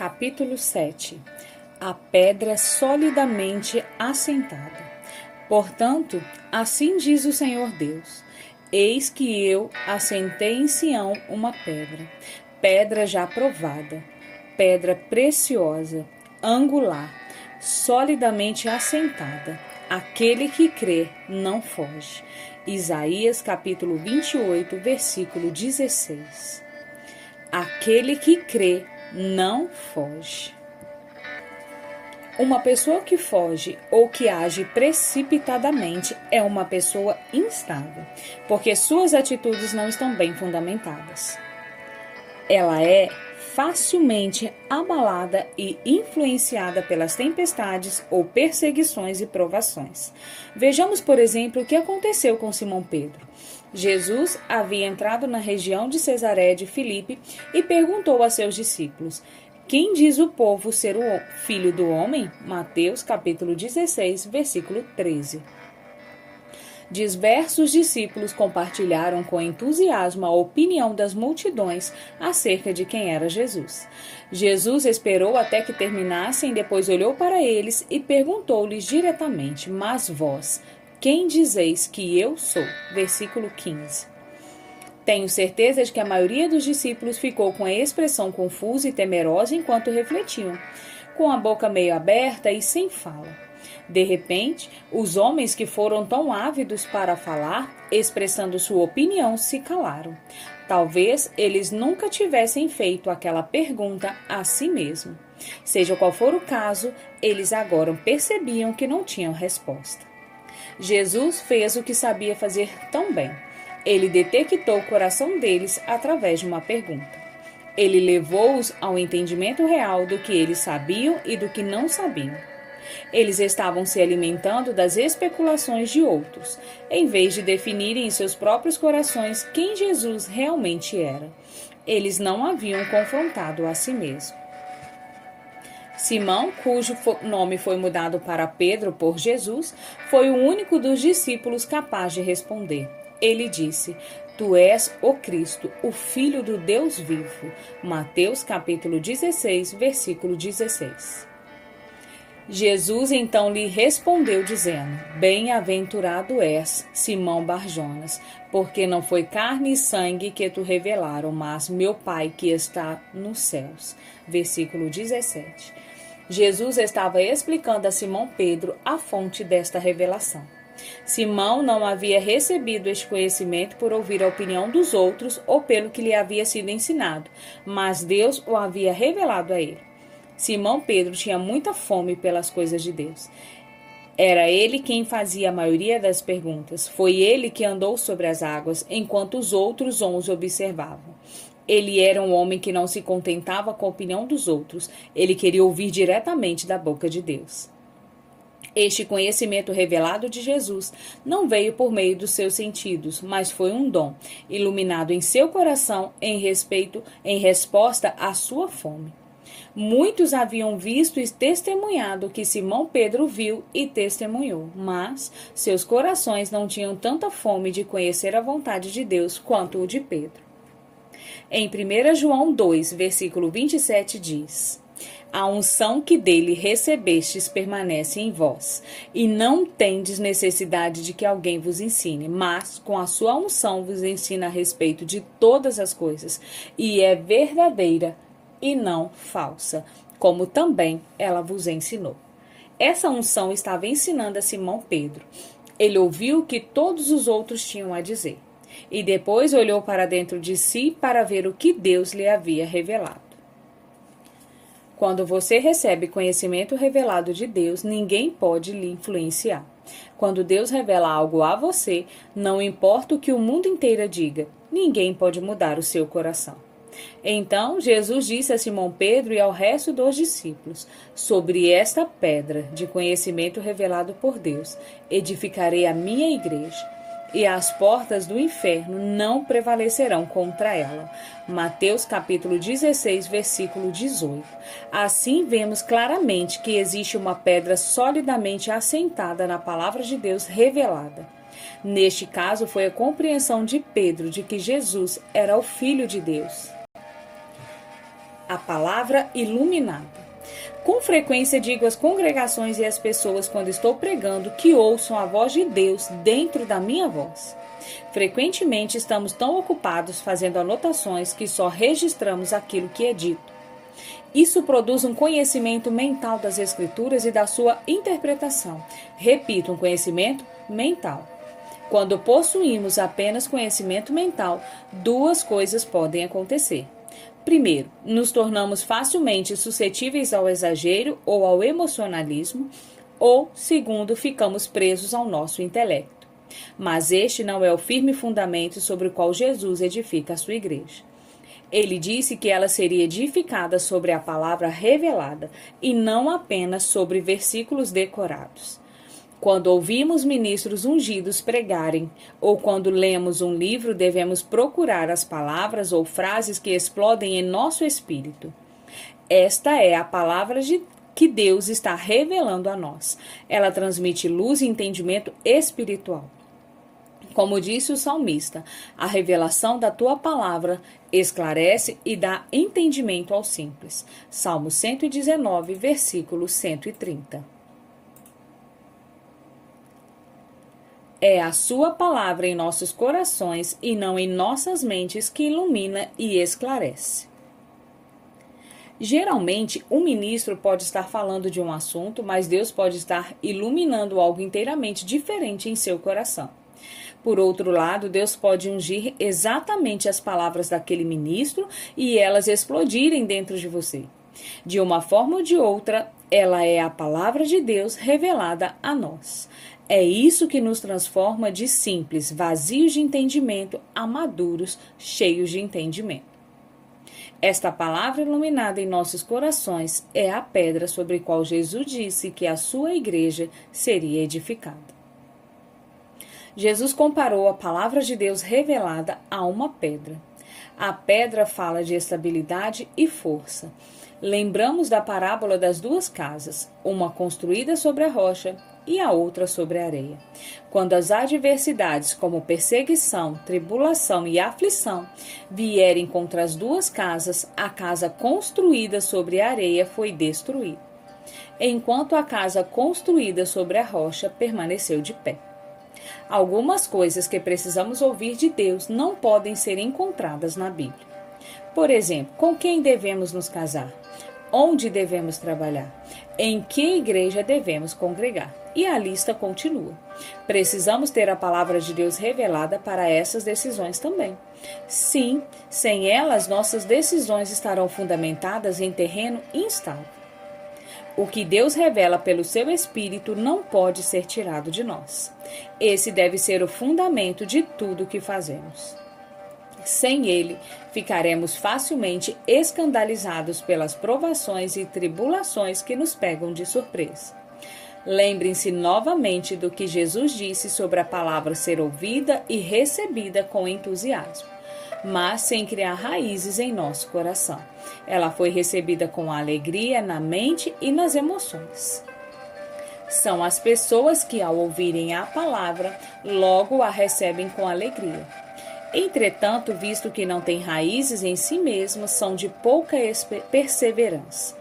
Capítulo 7 A pedra solidamente assentada. Portanto, assim diz o Senhor Deus: Eis que eu assentei em Sião uma pedra, pedra já provada, pedra preciosa, angular, solidamente assentada. Aquele que crê não foge. Isaías capítulo 28, versículo 16. Aquele que crê não foge. Uma pessoa que foge ou que age precipitadamente é uma pessoa instável, porque suas atitudes não estão bem fundamentadas. Ela é facilmente abalada e influenciada pelas tempestades ou perseguições e provações. Vejamos, por exemplo, o que aconteceu com Simão Pedro. Jesus havia entrado na região de Cesaré de Filipe e perguntou a seus discípulos: Quem diz o povo ser o filho do homem? Mateus capítulo 16, versículo 13. Diversos discípulos compartilharam com entusiasmo a opinião das multidões acerca de quem era Jesus. Jesus esperou até que terminassem, depois olhou para eles e perguntou-lhes diretamente: Mas vós, quem dizeis que eu sou? Versículo 15. Tenho certeza de que a maioria dos discípulos ficou com a expressão confusa e temerosa enquanto refletiam, com a boca meio aberta e sem fala. De repente, os homens que foram tão ávidos para falar, expressando sua opinião, se calaram. Talvez eles nunca tivessem feito aquela pergunta a si mesmo. Seja qual for o caso, eles agora percebiam que não tinham resposta. Jesus fez o que sabia fazer tão bem. Ele detectou o coração deles através de uma pergunta. Ele levou-os ao entendimento real do que eles sabiam e do que não sabiam. Eles estavam se alimentando das especulações de outros, em vez de definirem em seus próprios corações quem Jesus realmente era. Eles não haviam confrontado a si mesmo. Simão, cujo nome foi mudado para Pedro por Jesus, foi o único dos discípulos capaz de responder. Ele disse: Tu és o Cristo, o Filho do Deus vivo. Mateus capítulo 16, versículo 16. Jesus então lhe respondeu, dizendo: Bem-aventurado és, Simão Barjonas, porque não foi carne e sangue que tu revelaram, mas meu Pai que está nos céus. Versículo 17. Jesus estava explicando a Simão Pedro a fonte desta revelação. Simão não havia recebido este conhecimento por ouvir a opinião dos outros ou pelo que lhe havia sido ensinado, mas Deus o havia revelado a ele. Simão Pedro tinha muita fome pelas coisas de Deus. Era ele quem fazia a maioria das perguntas. Foi ele que andou sobre as águas, enquanto os outros onze observavam. Ele era um homem que não se contentava com a opinião dos outros, ele queria ouvir diretamente da boca de Deus. Este conhecimento revelado de Jesus não veio por meio dos seus sentidos, mas foi um dom, iluminado em seu coração em respeito em resposta à sua fome. Muitos haviam visto e testemunhado o que Simão Pedro viu e testemunhou, mas seus corações não tinham tanta fome de conhecer a vontade de Deus quanto o de Pedro. Em 1 João 2, versículo 27 diz: A unção que dele recebestes permanece em vós, e não tendes necessidade de que alguém vos ensine, mas com a sua unção vos ensina a respeito de todas as coisas, e é verdadeira e não falsa, como também ela vos ensinou. Essa unção estava ensinando a Simão Pedro. Ele ouviu o que todos os outros tinham a dizer e depois olhou para dentro de si para ver o que Deus lhe havia revelado. Quando você recebe conhecimento revelado de Deus, ninguém pode lhe influenciar. Quando Deus revela algo a você, não importa o que o mundo inteiro diga, ninguém pode mudar o seu coração. Então Jesus disse a Simão Pedro e ao resto dos discípulos: Sobre esta pedra de conhecimento revelado por Deus, edificarei a minha igreja, e as portas do inferno não prevalecerão contra ela. Mateus capítulo 16, versículo 18. Assim vemos claramente que existe uma pedra solidamente assentada na palavra de Deus revelada. Neste caso, foi a compreensão de Pedro de que Jesus era o Filho de Deus. a palavra iluminada. Com frequência digo às congregações e às pessoas quando estou pregando que ouçam a voz de Deus dentro da minha voz. Frequentemente estamos tão ocupados fazendo anotações que só registramos aquilo que é dito. Isso produz um conhecimento mental das Escrituras e da sua interpretação. Repito, um conhecimento mental. Quando possuímos apenas conhecimento mental, duas coisas podem acontecer. Primeiro, nos tornamos facilmente suscetíveis ao exagero ou ao emocionalismo, ou, segundo, ficamos presos ao nosso intelecto. Mas este não é o firme fundamento sobre o qual Jesus edifica a sua igreja. Ele disse que ela seria edificada sobre a palavra revelada e não apenas sobre versículos decorados. Quando ouvimos ministros ungidos pregarem, ou quando lemos um livro, devemos procurar as palavras ou frases que explodem em nosso espírito. Esta é a palavra de que Deus está revelando a nós. Ela transmite luz e entendimento espiritual. Como disse o salmista, a revelação da tua palavra esclarece e dá entendimento ao simples. Salmo 119, versículo 130. É a sua palavra em nossos corações e não em nossas mentes que ilumina e esclarece. Geralmente, um ministro pode estar falando de um assunto, mas Deus pode estar iluminando algo inteiramente diferente em seu coração. Por outro lado, Deus pode ungir exatamente as palavras daquele ministro e elas explodirem dentro de você. De uma forma ou de outra, ela é a palavra de Deus revelada a nós. É isso que nos transforma de simples, vazios de entendimento, a maduros, cheios de entendimento. Esta palavra iluminada em nossos corações é a pedra sobre a qual Jesus disse que a sua igreja seria edificada. Jesus comparou a palavra de Deus revelada a uma pedra. A pedra fala de estabilidade e força. Lembramos da parábola das duas casas, uma construída sobre a rocha e a outra sobre a areia. Quando as adversidades, como perseguição, tribulação e aflição, vierem contra as duas casas, a casa construída sobre a areia foi destruída, enquanto a casa construída sobre a rocha permaneceu de pé. Algumas coisas que precisamos ouvir de Deus não podem ser encontradas na Bíblia. Por exemplo, com quem devemos nos casar? Onde devemos trabalhar? Em que igreja devemos congregar? E a lista continua. Precisamos ter a palavra de Deus revelada para essas decisões também. Sim, sem elas, nossas decisões estarão fundamentadas em terreno instável. O que Deus revela pelo seu Espírito não pode ser tirado de nós. Esse deve ser o fundamento de tudo o que fazemos. Sem ele, ficaremos facilmente escandalizados pelas provações e tribulações que nos pegam de surpresa. Lembrem-se novamente do que Jesus disse sobre a palavra ser ouvida e recebida com entusiasmo mas sem criar raízes em nosso coração. Ela foi recebida com alegria na mente e nas emoções. São as pessoas que, ao ouvirem a palavra, logo a recebem com alegria. Entretanto, visto que não têm raízes em si mesmos, são de pouca perseverança.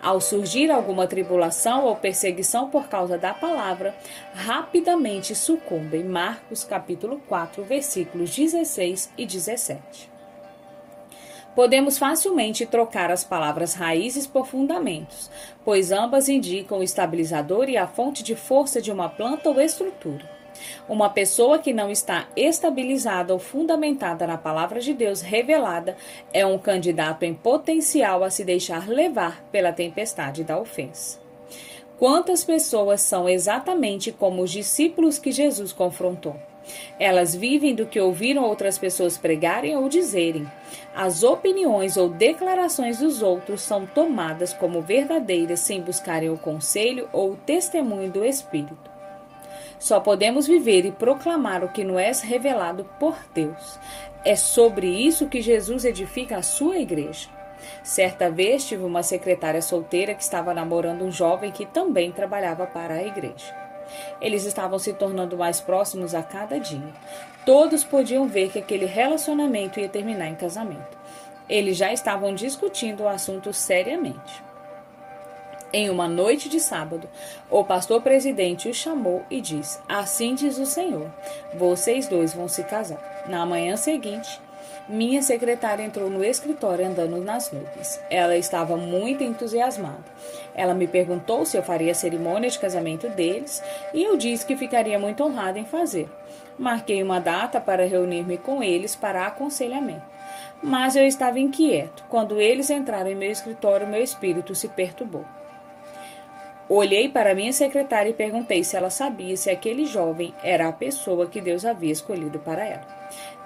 Ao surgir alguma tribulação ou perseguição por causa da palavra, rapidamente sucumbem. Marcos capítulo 4, versículos 16 e 17. Podemos facilmente trocar as palavras raízes por fundamentos, pois ambas indicam o estabilizador e a fonte de força de uma planta ou estrutura. Uma pessoa que não está estabilizada ou fundamentada na palavra de Deus revelada é um candidato em potencial a se deixar levar pela tempestade da ofensa. Quantas pessoas são exatamente como os discípulos que Jesus confrontou? Elas vivem do que ouviram outras pessoas pregarem ou dizerem. As opiniões ou declarações dos outros são tomadas como verdadeiras sem buscarem o conselho ou o testemunho do Espírito. Só podemos viver e proclamar o que nos é revelado por Deus. É sobre isso que Jesus edifica a sua igreja. Certa vez tive uma secretária solteira que estava namorando um jovem que também trabalhava para a igreja. Eles estavam se tornando mais próximos a cada dia. Todos podiam ver que aquele relacionamento ia terminar em casamento. Eles já estavam discutindo o assunto seriamente. Em uma noite de sábado, o pastor presidente o chamou e disse: Assim diz o Senhor: vocês dois vão se casar. Na manhã seguinte, minha secretária entrou no escritório andando nas nuvens. Ela estava muito entusiasmada. Ela me perguntou se eu faria a cerimônia de casamento deles e eu disse que ficaria muito honrada em fazer. Marquei uma data para reunir-me com eles para aconselhamento. Mas eu estava inquieto. Quando eles entraram em meu escritório, meu espírito se perturbou. Olhei para minha secretária e perguntei se ela sabia se aquele jovem era a pessoa que Deus havia escolhido para ela.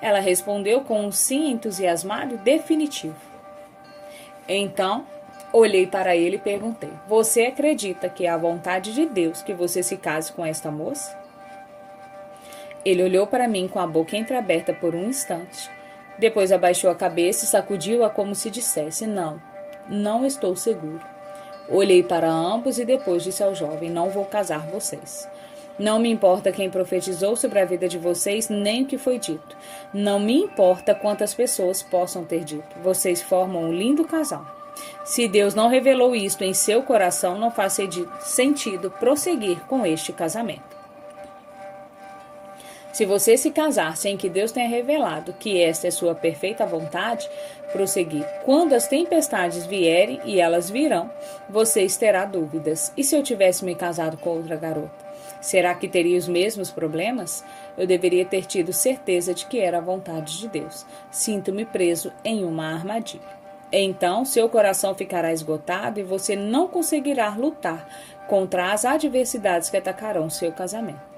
Ela respondeu com um sim entusiasmado definitivo. Então, olhei para ele e perguntei: Você acredita que é a vontade de Deus que você se case com esta moça? Ele olhou para mim com a boca entreaberta por um instante. Depois abaixou a cabeça e sacudiu-a como se dissesse: Não, não estou seguro. Olhei para ambos e depois disse ao jovem: Não vou casar vocês. Não me importa quem profetizou sobre a vida de vocês, nem o que foi dito. Não me importa quantas pessoas possam ter dito. Vocês formam um lindo casal. Se Deus não revelou isto em seu coração, não faz sentido prosseguir com este casamento. Se você se casar sem que Deus tenha revelado que esta é sua perfeita vontade, prosseguir. Quando as tempestades vierem, e elas virão, vocês terá dúvidas. E se eu tivesse me casado com outra garota? Será que teria os mesmos problemas? Eu deveria ter tido certeza de que era a vontade de Deus. Sinto-me preso em uma armadilha. Então seu coração ficará esgotado e você não conseguirá lutar contra as adversidades que atacarão seu casamento.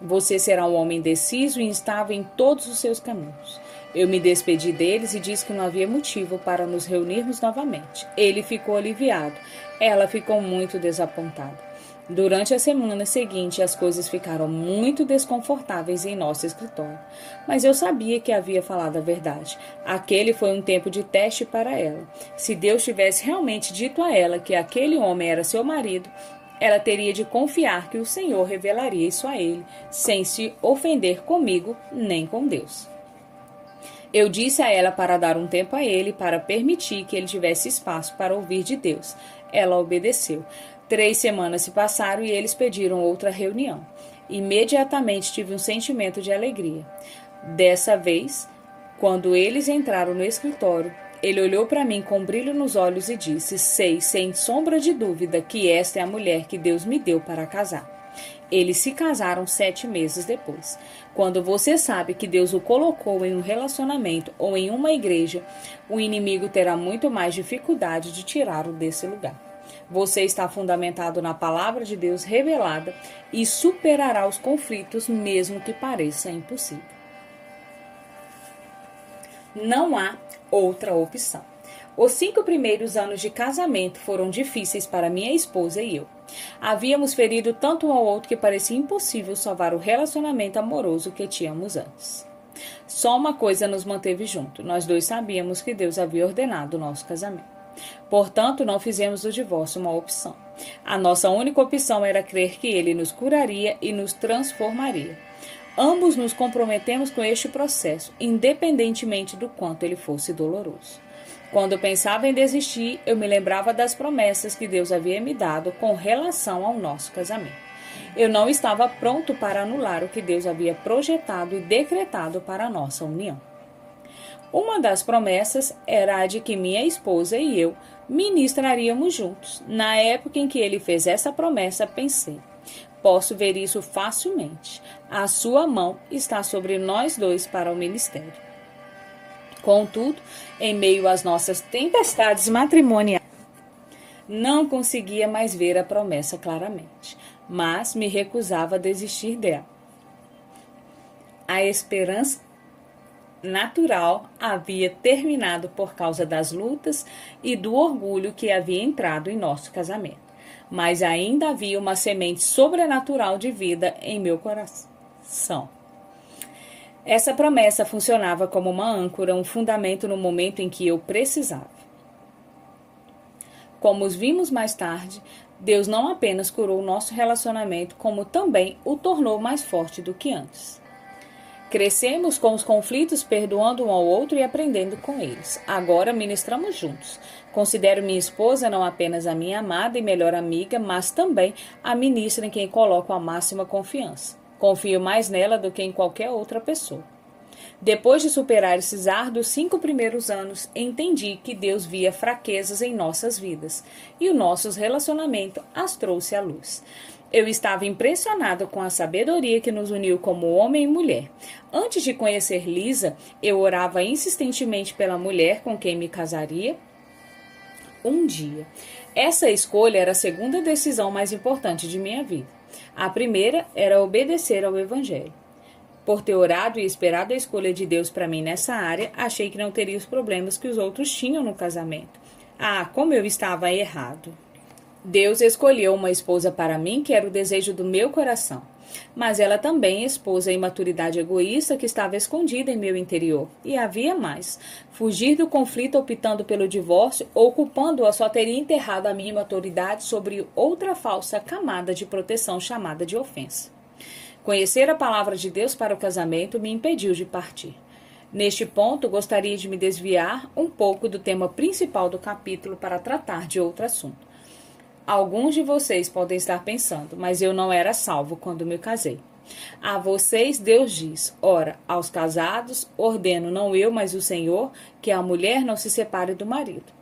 Você será um homem deciso e instável em todos os seus caminhos. Eu me despedi deles e disse que não havia motivo para nos reunirmos novamente. Ele ficou aliviado. Ela ficou muito desapontada. Durante a semana seguinte, as coisas ficaram muito desconfortáveis em nosso escritório. Mas eu sabia que havia falado a verdade. Aquele foi um tempo de teste para ela. Se Deus tivesse realmente dito a ela que aquele homem era seu marido, ela teria de confiar que o Senhor revelaria isso a ele, sem se ofender comigo nem com Deus. Eu disse a ela para dar um tempo a ele, para permitir que ele tivesse espaço para ouvir de Deus. Ela obedeceu. Três semanas se passaram e eles pediram outra reunião. Imediatamente tive um sentimento de alegria. Dessa vez, quando eles entraram no escritório, ele olhou para mim com um brilho nos olhos e disse: Sei, sem sombra de dúvida, que esta é a mulher que Deus me deu para casar. Eles se casaram sete meses depois. Quando você sabe que Deus o colocou em um relacionamento ou em uma igreja, o inimigo terá muito mais dificuldade de tirá-lo desse lugar. Você está fundamentado na palavra de Deus revelada e superará os conflitos, mesmo que pareça impossível. Não há outra opção. Os cinco primeiros anos de casamento foram difíceis para minha esposa e eu. Havíamos ferido tanto um ao outro que parecia impossível salvar o relacionamento amoroso que tínhamos antes. Só uma coisa nos manteve junto: nós dois sabíamos que Deus havia ordenado o nosso casamento. Portanto, não fizemos do divórcio uma opção. A nossa única opção era crer que ele nos curaria e nos transformaria. Ambos nos comprometemos com este processo, independentemente do quanto ele fosse doloroso. Quando pensava em desistir, eu me lembrava das promessas que Deus havia me dado com relação ao nosso casamento. Eu não estava pronto para anular o que Deus havia projetado e decretado para a nossa união. Uma das promessas era a de que minha esposa e eu ministraríamos juntos. Na época em que ele fez essa promessa, pensei: Posso ver isso facilmente. A sua mão está sobre nós dois para o ministério. Contudo, em meio às nossas tempestades matrimoniais, não conseguia mais ver a promessa claramente, mas me recusava a desistir dela. A esperança natural havia terminado por causa das lutas e do orgulho que havia entrado em nosso casamento mas ainda havia uma semente sobrenatural de vida em meu coração. Essa promessa funcionava como uma âncora, um fundamento no momento em que eu precisava. Como os vimos mais tarde, Deus não apenas curou o nosso relacionamento, como também o tornou mais forte do que antes. Crescemos com os conflitos, perdoando um ao outro e aprendendo com eles. Agora ministramos juntos. Considero minha esposa não apenas a minha amada e melhor amiga, mas também a ministra em quem coloco a máxima confiança. Confio mais nela do que em qualquer outra pessoa. Depois de superar esses árduos cinco primeiros anos, entendi que Deus via fraquezas em nossas vidas e o nosso relacionamento as trouxe à luz. Eu estava impressionado com a sabedoria que nos uniu como homem e mulher. Antes de conhecer Lisa, eu orava insistentemente pela mulher com quem me casaria um dia. Essa escolha era a segunda decisão mais importante de minha vida. A primeira era obedecer ao Evangelho. Por ter orado e esperado a escolha de Deus para mim nessa área, achei que não teria os problemas que os outros tinham no casamento. Ah, como eu estava errado! Deus escolheu uma esposa para mim que era o desejo do meu coração. Mas ela também expôs a imaturidade egoísta que estava escondida em meu interior. E havia mais. Fugir do conflito optando pelo divórcio ou culpando-a só teria enterrado a minha imaturidade sobre outra falsa camada de proteção chamada de ofensa. Conhecer a palavra de Deus para o casamento me impediu de partir. Neste ponto, gostaria de me desviar um pouco do tema principal do capítulo para tratar de outro assunto. Alguns de vocês podem estar pensando, mas eu não era salvo quando me casei. A vocês Deus diz: Ora, aos casados ordeno não eu, mas o Senhor, que a mulher não se separe do marido.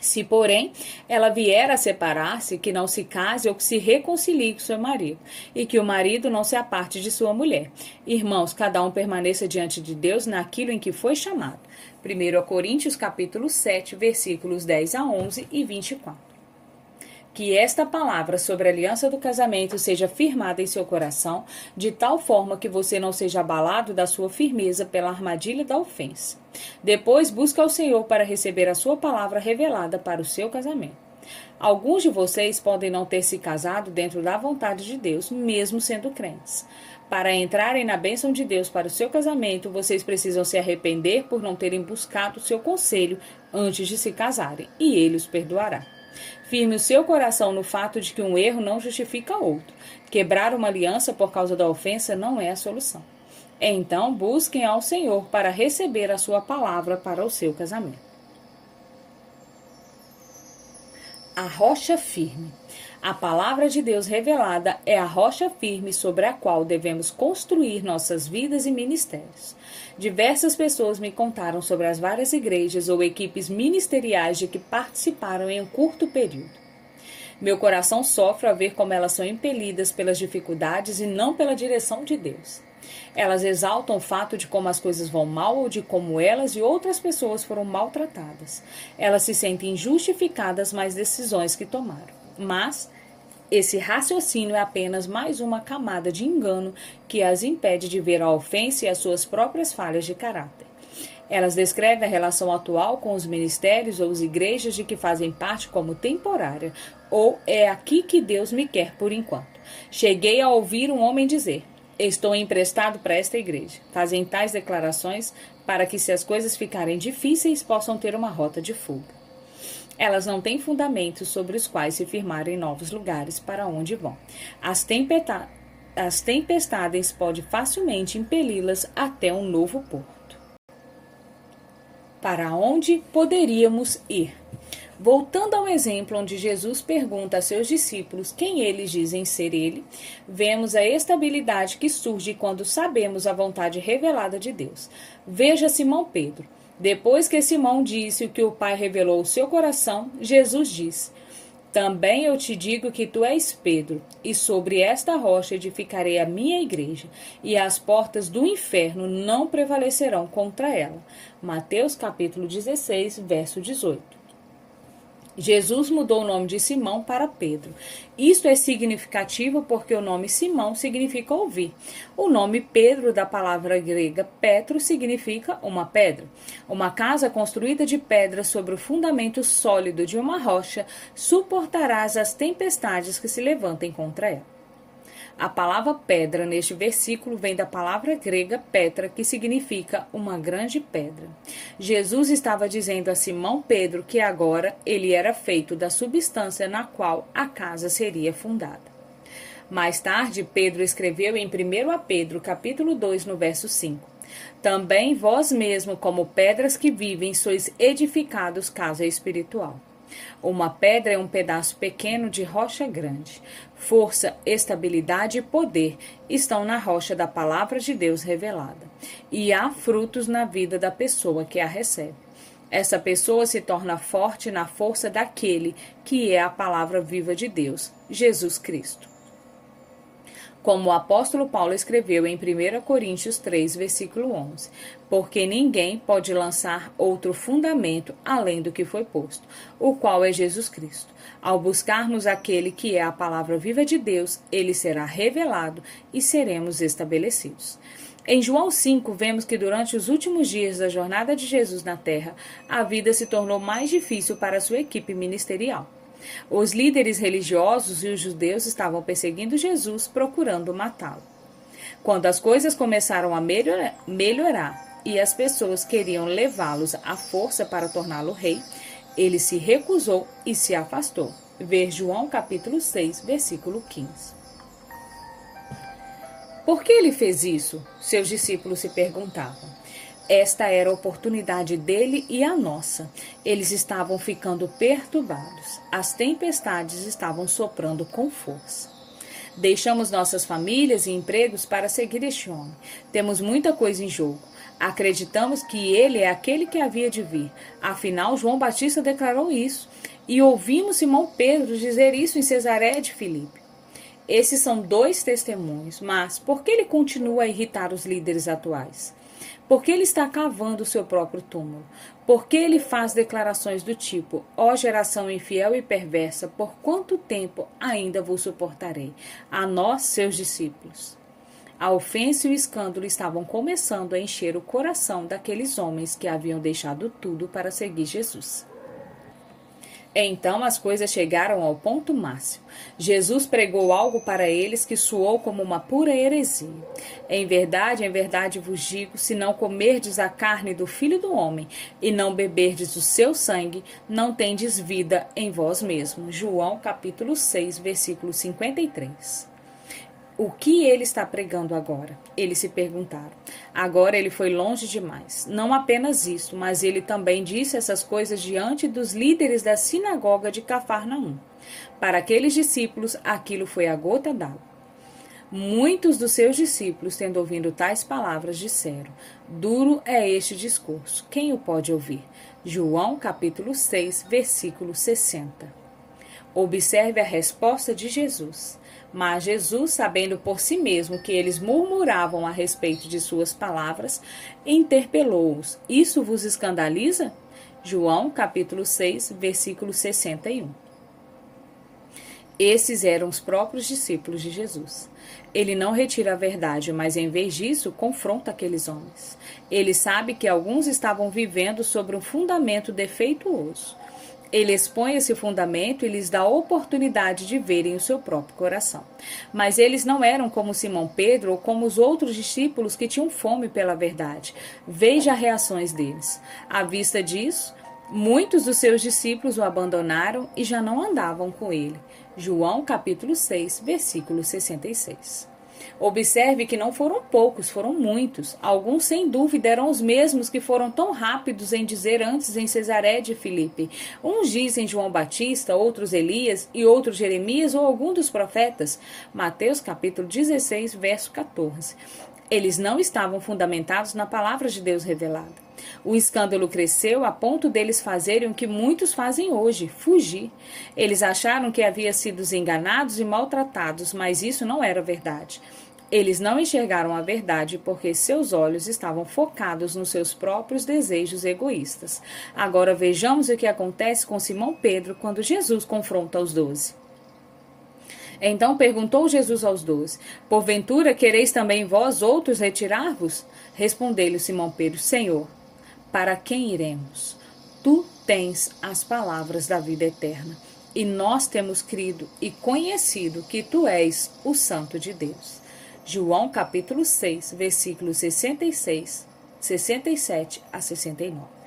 Se, porém, ela vier a separar-se, que não se case ou que se reconcilie com seu marido, e que o marido não se aparte de sua mulher. Irmãos, cada um permaneça diante de Deus naquilo em que foi chamado. 1 Coríntios capítulo 7, versículos 10 a 11 e 24 que esta palavra sobre a aliança do casamento seja firmada em seu coração, de tal forma que você não seja abalado da sua firmeza pela armadilha da ofensa. Depois, busque ao Senhor para receber a sua palavra revelada para o seu casamento. Alguns de vocês podem não ter se casado dentro da vontade de Deus, mesmo sendo crentes. Para entrarem na bênção de Deus para o seu casamento, vocês precisam se arrepender por não terem buscado o seu conselho antes de se casarem, e ele os perdoará. Firme o seu coração no fato de que um erro não justifica outro. Quebrar uma aliança por causa da ofensa não é a solução. Então, busquem ao Senhor para receber a sua palavra para o seu casamento. A rocha firme. A palavra de Deus revelada é a rocha firme sobre a qual devemos construir nossas vidas e ministérios. Diversas pessoas me contaram sobre as várias igrejas ou equipes ministeriais de que participaram em um curto período. Meu coração sofre ao ver como elas são impelidas pelas dificuldades e não pela direção de Deus. Elas exaltam o fato de como as coisas vão mal ou de como elas e outras pessoas foram maltratadas. Elas se sentem justificadas mais decisões que tomaram. Mas esse raciocínio é apenas mais uma camada de engano que as impede de ver a ofensa e as suas próprias falhas de caráter. Elas descrevem a relação atual com os ministérios ou as igrejas de que fazem parte como temporária, ou é aqui que Deus me quer por enquanto. Cheguei a ouvir um homem dizer: Estou emprestado para esta igreja. Fazem tais declarações para que, se as coisas ficarem difíceis, possam ter uma rota de fuga. Elas não têm fundamentos sobre os quais se firmarem novos lugares para onde vão. As, tempesta as tempestades podem facilmente impeli-las até um novo porto. Para onde poderíamos ir? Voltando ao exemplo onde Jesus pergunta a seus discípulos quem eles dizem ser ele, vemos a estabilidade que surge quando sabemos a vontade revelada de Deus. Veja Simão Pedro. Depois que Simão disse o que o Pai revelou ao seu coração, Jesus disse: Também eu te digo que tu és Pedro, e sobre esta rocha edificarei a minha igreja, e as portas do inferno não prevalecerão contra ela. Mateus capítulo 16, verso 18. Jesus mudou o nome de Simão para Pedro. Isto é significativo porque o nome Simão significa ouvir. O nome Pedro, da palavra grega Petro, significa uma pedra. Uma casa construída de pedra sobre o fundamento sólido de uma rocha suportará as tempestades que se levantem contra ela. A palavra pedra neste versículo vem da palavra grega Petra, que significa uma grande pedra. Jesus estava dizendo a Simão Pedro que agora ele era feito da substância na qual a casa seria fundada. Mais tarde, Pedro escreveu em 1 a Pedro, capítulo 2, no verso 5. Também vós mesmo, como pedras que vivem, sois edificados casa espiritual. Uma pedra é um pedaço pequeno de rocha grande. Força, estabilidade e poder estão na rocha da palavra de Deus revelada. E há frutos na vida da pessoa que a recebe. Essa pessoa se torna forte na força daquele que é a palavra viva de Deus, Jesus Cristo. Como o apóstolo Paulo escreveu em 1 Coríntios 3, versículo 11: Porque ninguém pode lançar outro fundamento além do que foi posto, o qual é Jesus Cristo. Ao buscarmos aquele que é a palavra viva de Deus, ele será revelado e seremos estabelecidos. Em João 5, vemos que durante os últimos dias da jornada de Jesus na terra, a vida se tornou mais difícil para sua equipe ministerial. Os líderes religiosos e os judeus estavam perseguindo Jesus, procurando matá-lo. Quando as coisas começaram a melhorar e as pessoas queriam levá-los à força para torná-lo rei, ele se recusou e se afastou. Ver João capítulo 6, versículo 15. Por que ele fez isso? Seus discípulos se perguntavam. Esta era a oportunidade dele e a nossa. Eles estavam ficando perturbados. As tempestades estavam soprando com força. Deixamos nossas famílias e empregos para seguir este homem. Temos muita coisa em jogo. Acreditamos que ele é aquele que havia de vir. Afinal, João Batista declarou isso. E ouvimos Simão Pedro dizer isso em Cesaré de Filipe. Esses são dois testemunhos, mas por que ele continua a irritar os líderes atuais? Por que ele está cavando o seu próprio túmulo? Por que ele faz declarações do tipo: Ó geração infiel e perversa, por quanto tempo ainda vos suportarei? A nós, seus discípulos. A ofensa e o escândalo estavam começando a encher o coração daqueles homens que haviam deixado tudo para seguir Jesus. Então as coisas chegaram ao ponto máximo. Jesus pregou algo para eles que soou como uma pura heresia. Em verdade, em verdade vos digo: se não comerdes a carne do filho do homem e não beberdes o seu sangue, não tendes vida em vós mesmos. João capítulo 6, versículo 53. O que ele está pregando agora? Eles se perguntaram. Agora ele foi longe demais. Não apenas isso, mas ele também disse essas coisas diante dos líderes da sinagoga de Cafarnaum. Para aqueles discípulos, aquilo foi a gota d'água. Muitos dos seus discípulos, tendo ouvido tais palavras, disseram: Duro é este discurso. Quem o pode ouvir? João capítulo 6, versículo 60. Observe a resposta de Jesus. Mas Jesus, sabendo por si mesmo que eles murmuravam a respeito de suas palavras, interpelou-os: Isso vos escandaliza? João, capítulo 6, versículo 61. Esses eram os próprios discípulos de Jesus. Ele não retira a verdade, mas em vez disso, confronta aqueles homens. Ele sabe que alguns estavam vivendo sobre um fundamento defeituoso. Ele expõe esse fundamento e lhes dá a oportunidade de verem o seu próprio coração. Mas eles não eram como Simão Pedro ou como os outros discípulos que tinham fome pela verdade. Veja reações deles. À vista disso, muitos dos seus discípulos o abandonaram e já não andavam com ele. João capítulo 6, versículo 66. Observe que não foram poucos, foram muitos. Alguns, sem dúvida, eram os mesmos que foram tão rápidos em dizer antes em Cesaré de Filipe. Uns dizem João Batista, outros Elias e outros Jeremias ou algum dos profetas. Mateus capítulo 16, verso 14. Eles não estavam fundamentados na palavra de Deus revelada. O escândalo cresceu a ponto deles fazerem o que muitos fazem hoje: fugir. Eles acharam que haviam sido enganados e maltratados, mas isso não era verdade. Eles não enxergaram a verdade porque seus olhos estavam focados nos seus próprios desejos egoístas. Agora vejamos o que acontece com Simão Pedro quando Jesus confronta os doze. Então perguntou Jesus aos doze: Porventura quereis também vós outros retirar-vos? Respondeu-lhe Simão Pedro: Senhor, para quem iremos? Tu tens as palavras da vida eterna, e nós temos crido e conhecido que tu és o Santo de Deus. João capítulo 6, versículos 66, 67 a 69.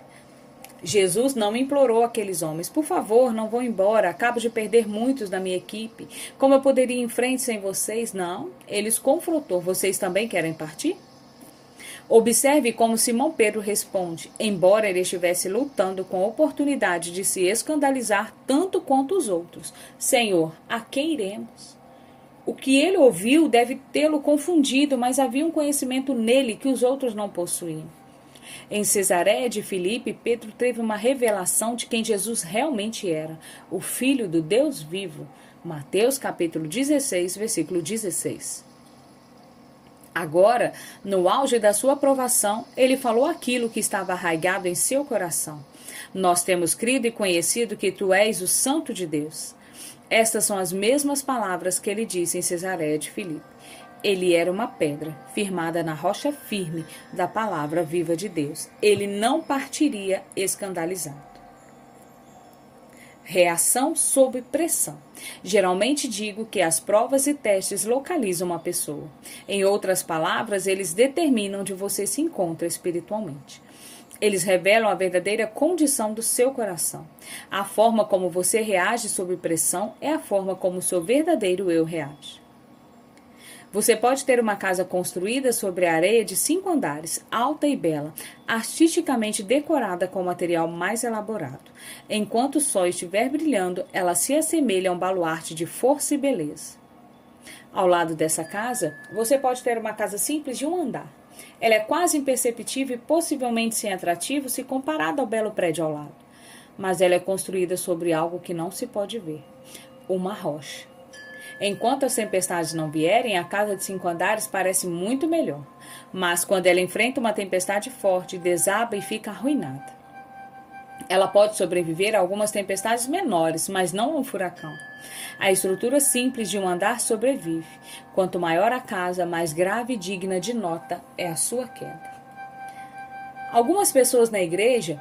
Jesus não implorou aqueles homens: por favor, não vão embora, acabo de perder muitos da minha equipe. Como eu poderia ir em frente sem vocês? Não. Ele os confrontou: vocês também querem partir? Observe como Simão Pedro responde, embora ele estivesse lutando com a oportunidade de se escandalizar tanto quanto os outros: Senhor, a quem iremos? O que ele ouviu deve tê-lo confundido, mas havia um conhecimento nele que os outros não possuíam. Em Cesareia de Filipe, Pedro teve uma revelação de quem Jesus realmente era, o Filho do Deus vivo. Mateus capítulo 16, versículo 16. Agora, no auge da sua aprovação, ele falou aquilo que estava arraigado em seu coração. Nós temos crido e conhecido que tu és o Santo de Deus. Estas são as mesmas palavras que ele disse em Cesareia de Filipe. Ele era uma pedra, firmada na rocha firme da palavra viva de Deus. Ele não partiria escandalizado. Reação sob pressão. Geralmente digo que as provas e testes localizam uma pessoa. Em outras palavras, eles determinam onde você se encontra espiritualmente. Eles revelam a verdadeira condição do seu coração. A forma como você reage sob pressão é a forma como o seu verdadeiro eu reage. Você pode ter uma casa construída sobre areia de cinco andares, alta e bela, artisticamente decorada com material mais elaborado. Enquanto o sol estiver brilhando, ela se assemelha a um baluarte de força e beleza. Ao lado dessa casa, você pode ter uma casa simples de um andar. Ela é quase imperceptível e possivelmente sem atrativo se comparada ao belo prédio ao lado. Mas ela é construída sobre algo que não se pode ver uma rocha. Enquanto as tempestades não vierem, a casa de cinco andares parece muito melhor. Mas quando ela enfrenta uma tempestade forte, desaba e fica arruinada. Ela pode sobreviver a algumas tempestades menores, mas não a um furacão. A estrutura simples de um andar sobrevive. Quanto maior a casa, mais grave e digna de nota é a sua queda. Algumas pessoas na igreja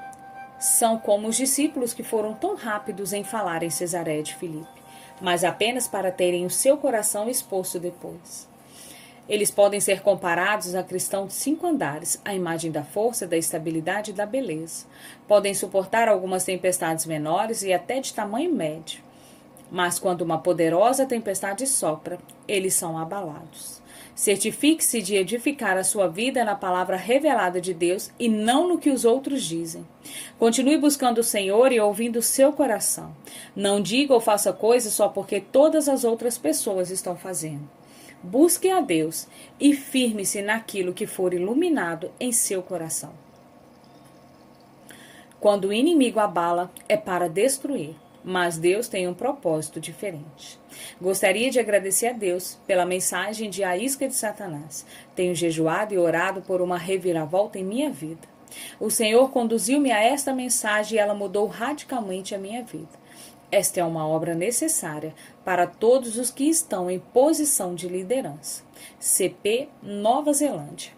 são como os discípulos que foram tão rápidos em falar em Cesareia de Filipe mas apenas para terem o seu coração exposto depois. Eles podem ser comparados a cristãos de cinco andares, a imagem da força, da estabilidade e da beleza. Podem suportar algumas tempestades menores e até de tamanho médio. Mas quando uma poderosa tempestade sopra, eles são abalados. Certifique-se de edificar a sua vida na palavra revelada de Deus e não no que os outros dizem. Continue buscando o Senhor e ouvindo o seu coração. Não diga ou faça coisas só porque todas as outras pessoas estão fazendo. Busque a Deus e firme-se naquilo que for iluminado em seu coração. Quando o inimigo abala, é para destruir mas Deus tem um propósito diferente. Gostaria de agradecer a Deus pela mensagem de A Isca de Satanás. Tenho jejuado e orado por uma reviravolta em minha vida. O Senhor conduziu-me a esta mensagem e ela mudou radicalmente a minha vida. Esta é uma obra necessária para todos os que estão em posição de liderança. CP Nova Zelândia.